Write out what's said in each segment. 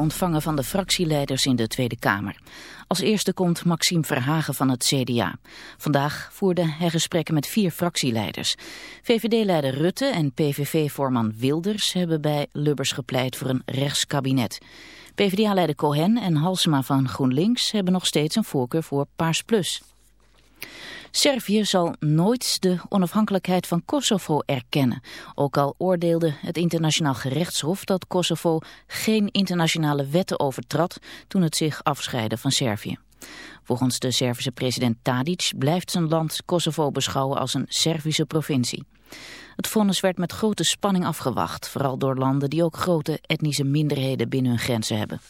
ontvangen van de fractieleiders in de Tweede Kamer. Als eerste komt Maxime Verhagen van het CDA. Vandaag voerde hij gesprekken met vier fractieleiders. VVD-leider Rutte en PVV-voorman Wilders hebben bij Lubbers gepleit voor een rechtskabinet. PvdA-leider Cohen en Halsema van GroenLinks hebben nog steeds een voorkeur voor Paars Plus. Servië zal nooit de onafhankelijkheid van Kosovo erkennen. Ook al oordeelde het internationaal gerechtshof dat Kosovo geen internationale wetten overtrad toen het zich afscheidde van Servië. Volgens de Servische president Tadic blijft zijn land Kosovo beschouwen als een Servische provincie. Het vonnis werd met grote spanning afgewacht, vooral door landen die ook grote etnische minderheden binnen hun grenzen hebben.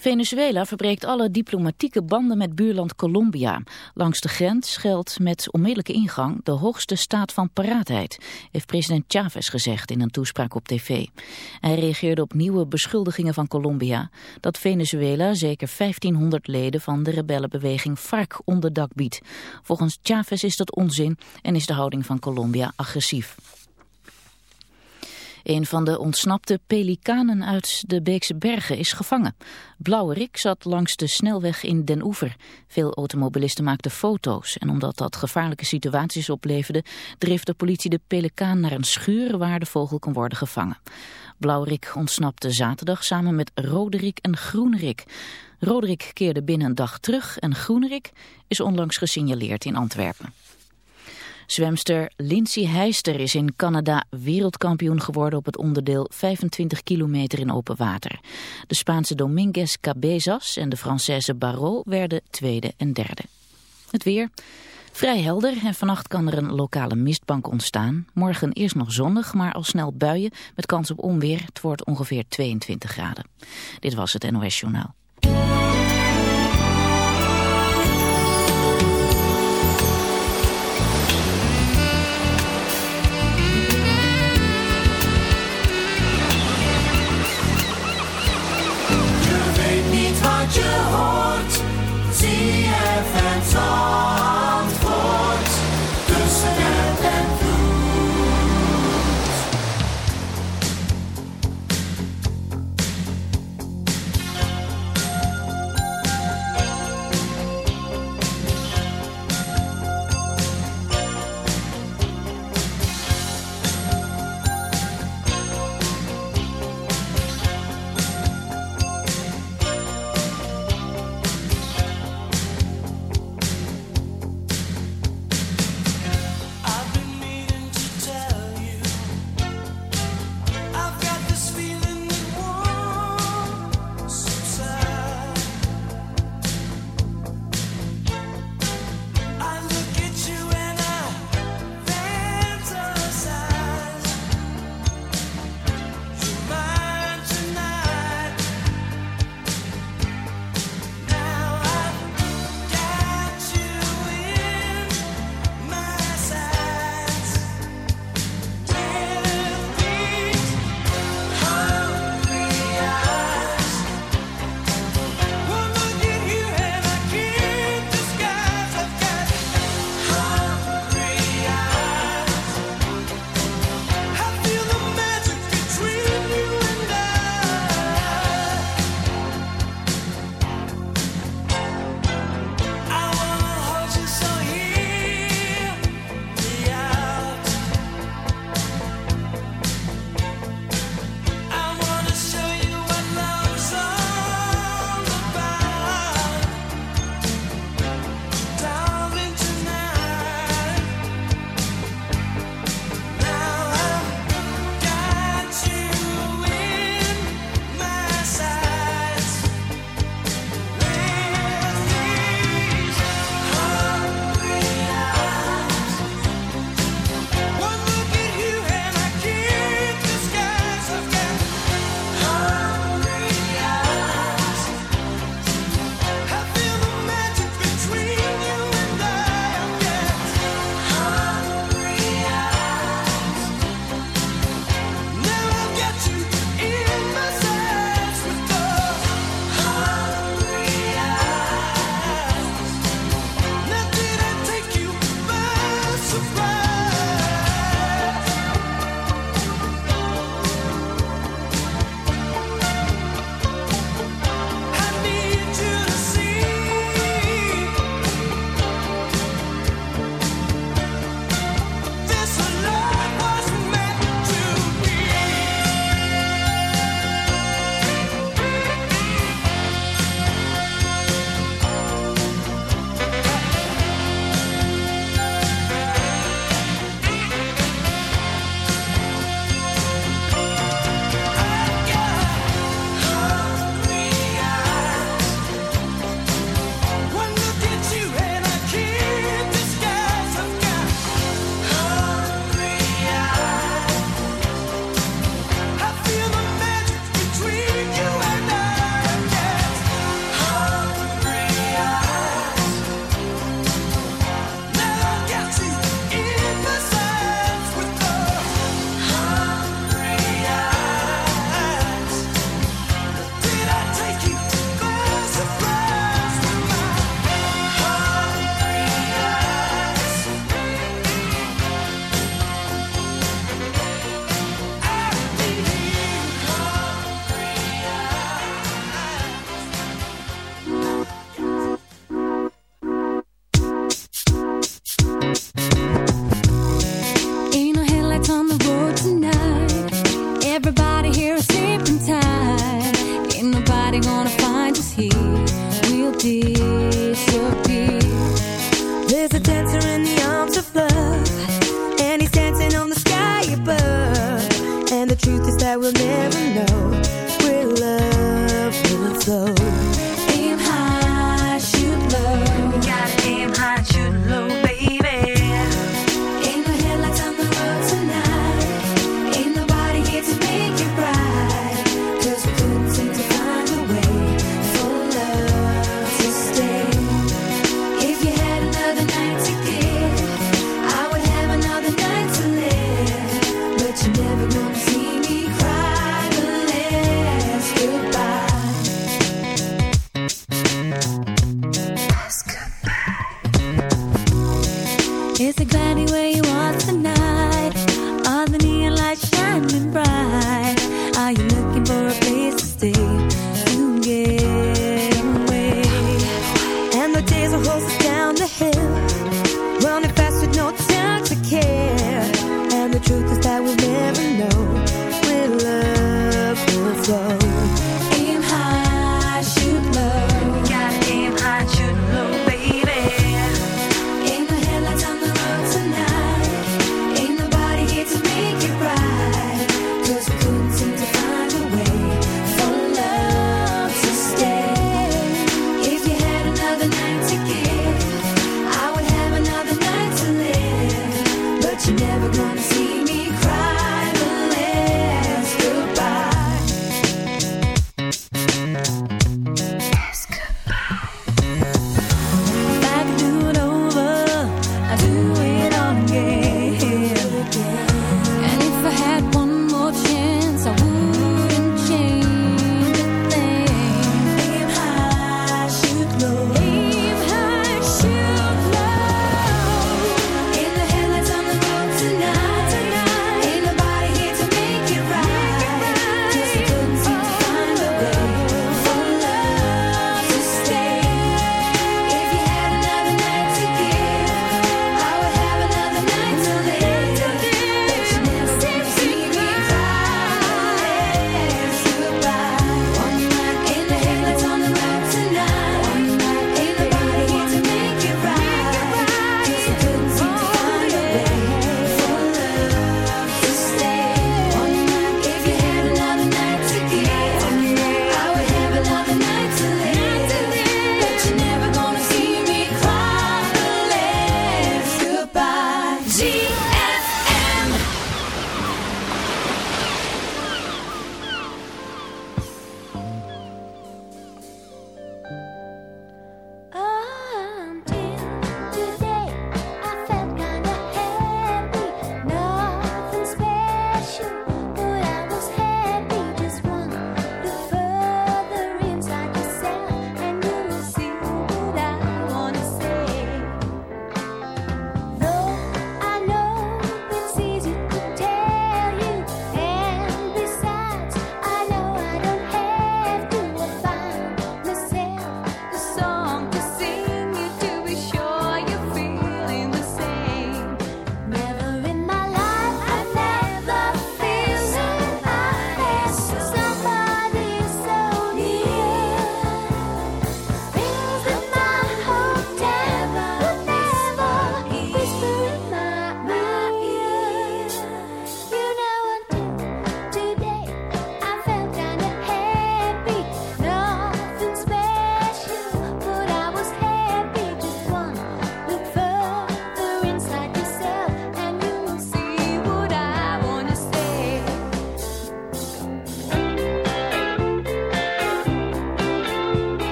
Venezuela verbreekt alle diplomatieke banden met buurland Colombia. Langs de grens geldt met onmiddellijke ingang de hoogste staat van paraatheid, heeft president Chavez gezegd in een toespraak op tv. Hij reageerde op nieuwe beschuldigingen van Colombia dat Venezuela zeker 1500 leden van de rebellenbeweging FARC onderdak biedt. Volgens Chavez is dat onzin en is de houding van Colombia agressief. Een van de ontsnapte pelikanen uit de Beekse Bergen is gevangen. Blauwerik zat langs de snelweg in Den Oever. Veel automobilisten maakten foto's en omdat dat gevaarlijke situaties opleverde... dreef de politie de pelikaan naar een schuur waar de vogel kon worden gevangen. Blauwerik ontsnapte zaterdag samen met Roderik en Groenerik. Roderik keerde binnen een dag terug en Groenerik is onlangs gesignaleerd in Antwerpen. Zwemster Lindsay Heister is in Canada wereldkampioen geworden op het onderdeel 25 kilometer in open water. De Spaanse Dominguez Cabezas en de Française Barrault werden tweede en derde. Het weer... Vrij helder en vannacht kan er een lokale mistbank ontstaan. Morgen eerst nog zonnig, maar al snel buien met kans op onweer. Het wordt ongeveer 22 graden. Dit was het NOS Journaal. song.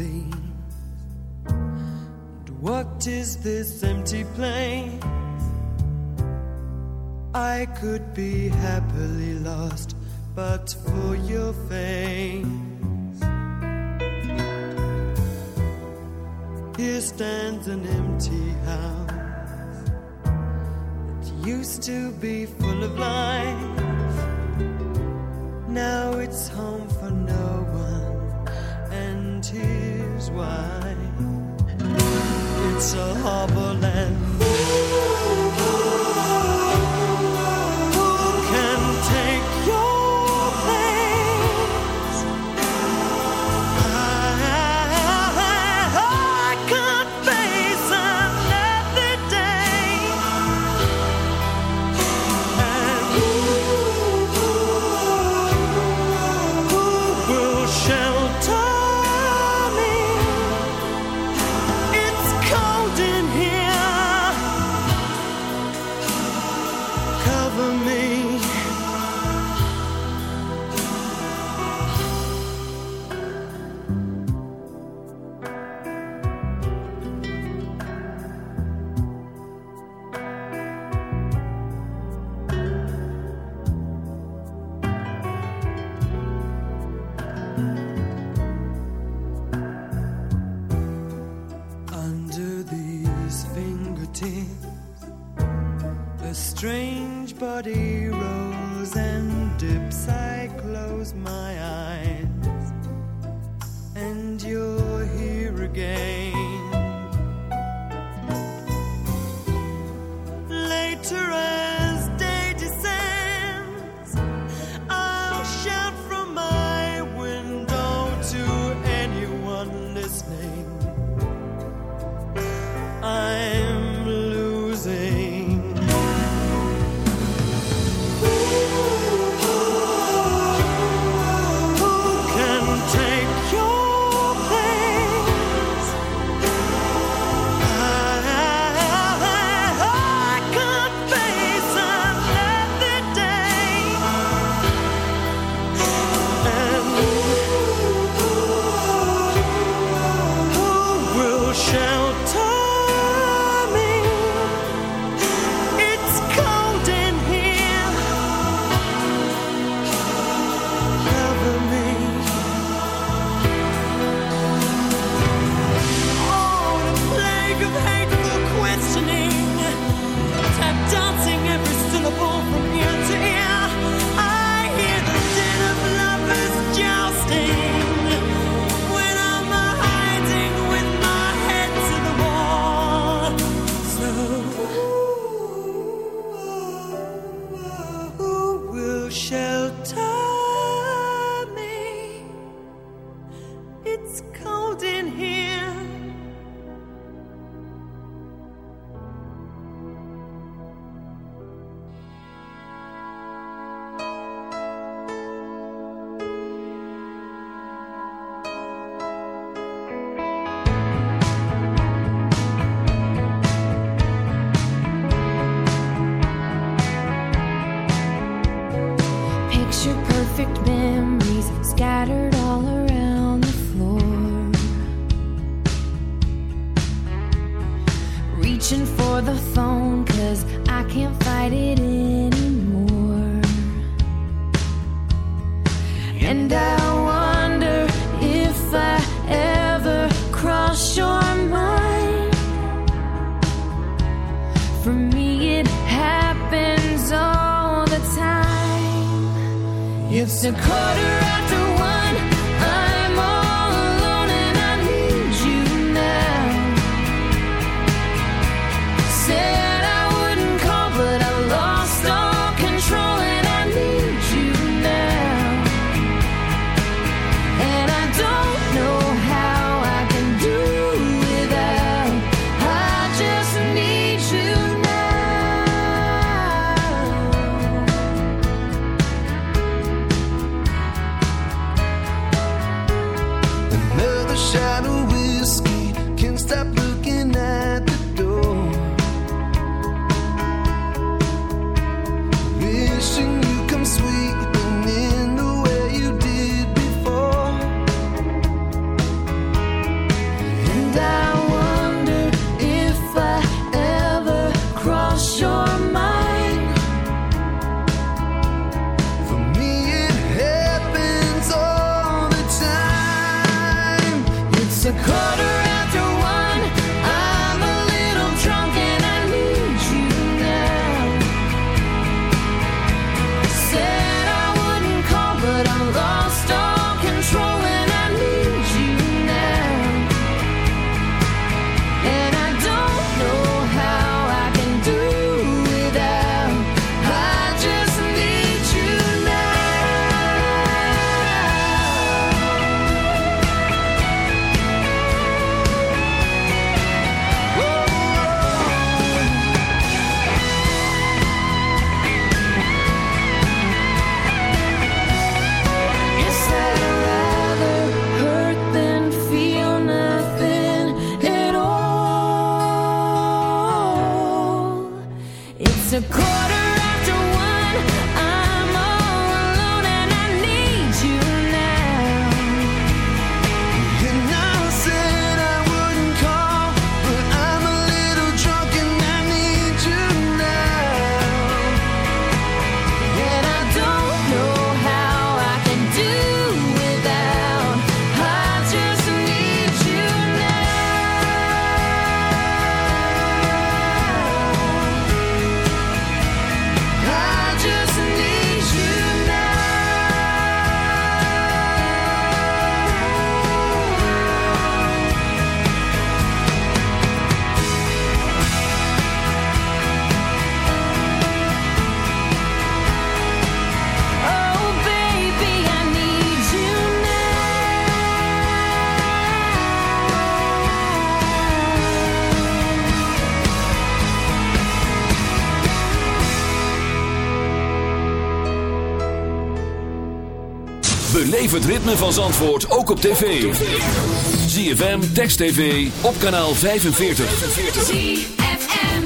These? And what is this empty place? I could be happily lost, but for your face. Here stands an empty house that used to be full of life. Now it's home why. It's a harbor Beleef het ritme van Zandvoort ook op tv. ZFM, Text TV, op kanaal 45. ZFM.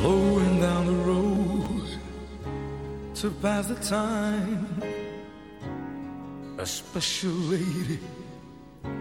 Blowing down the road to pass the time. A special lady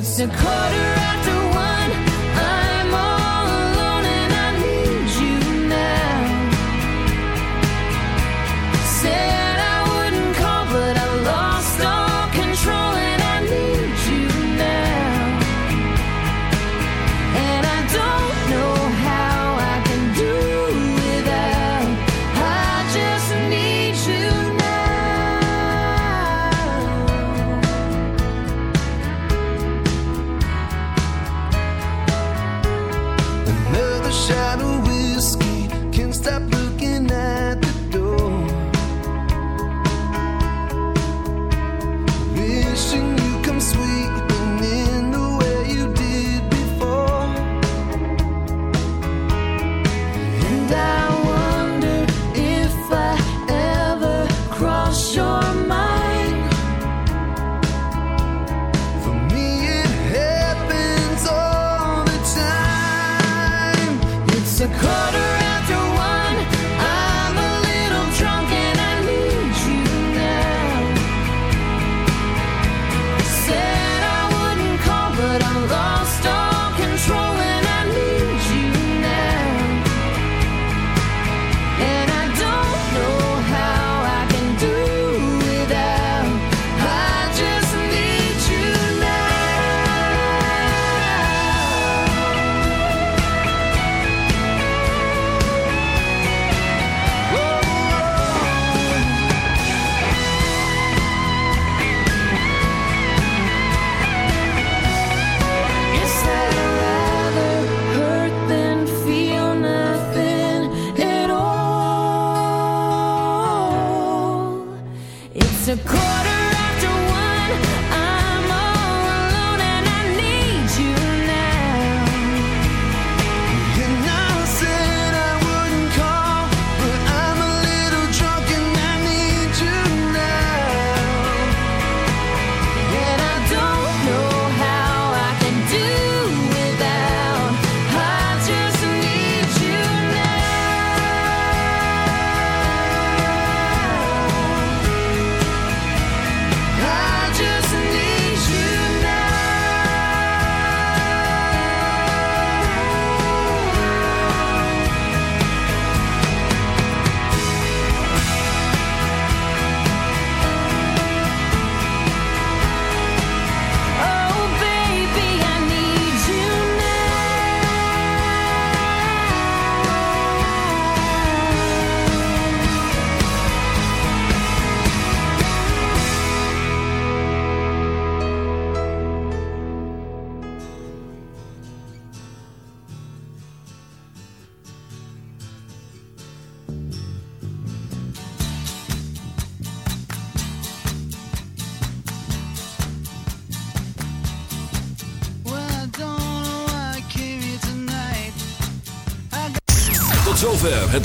It's a quarter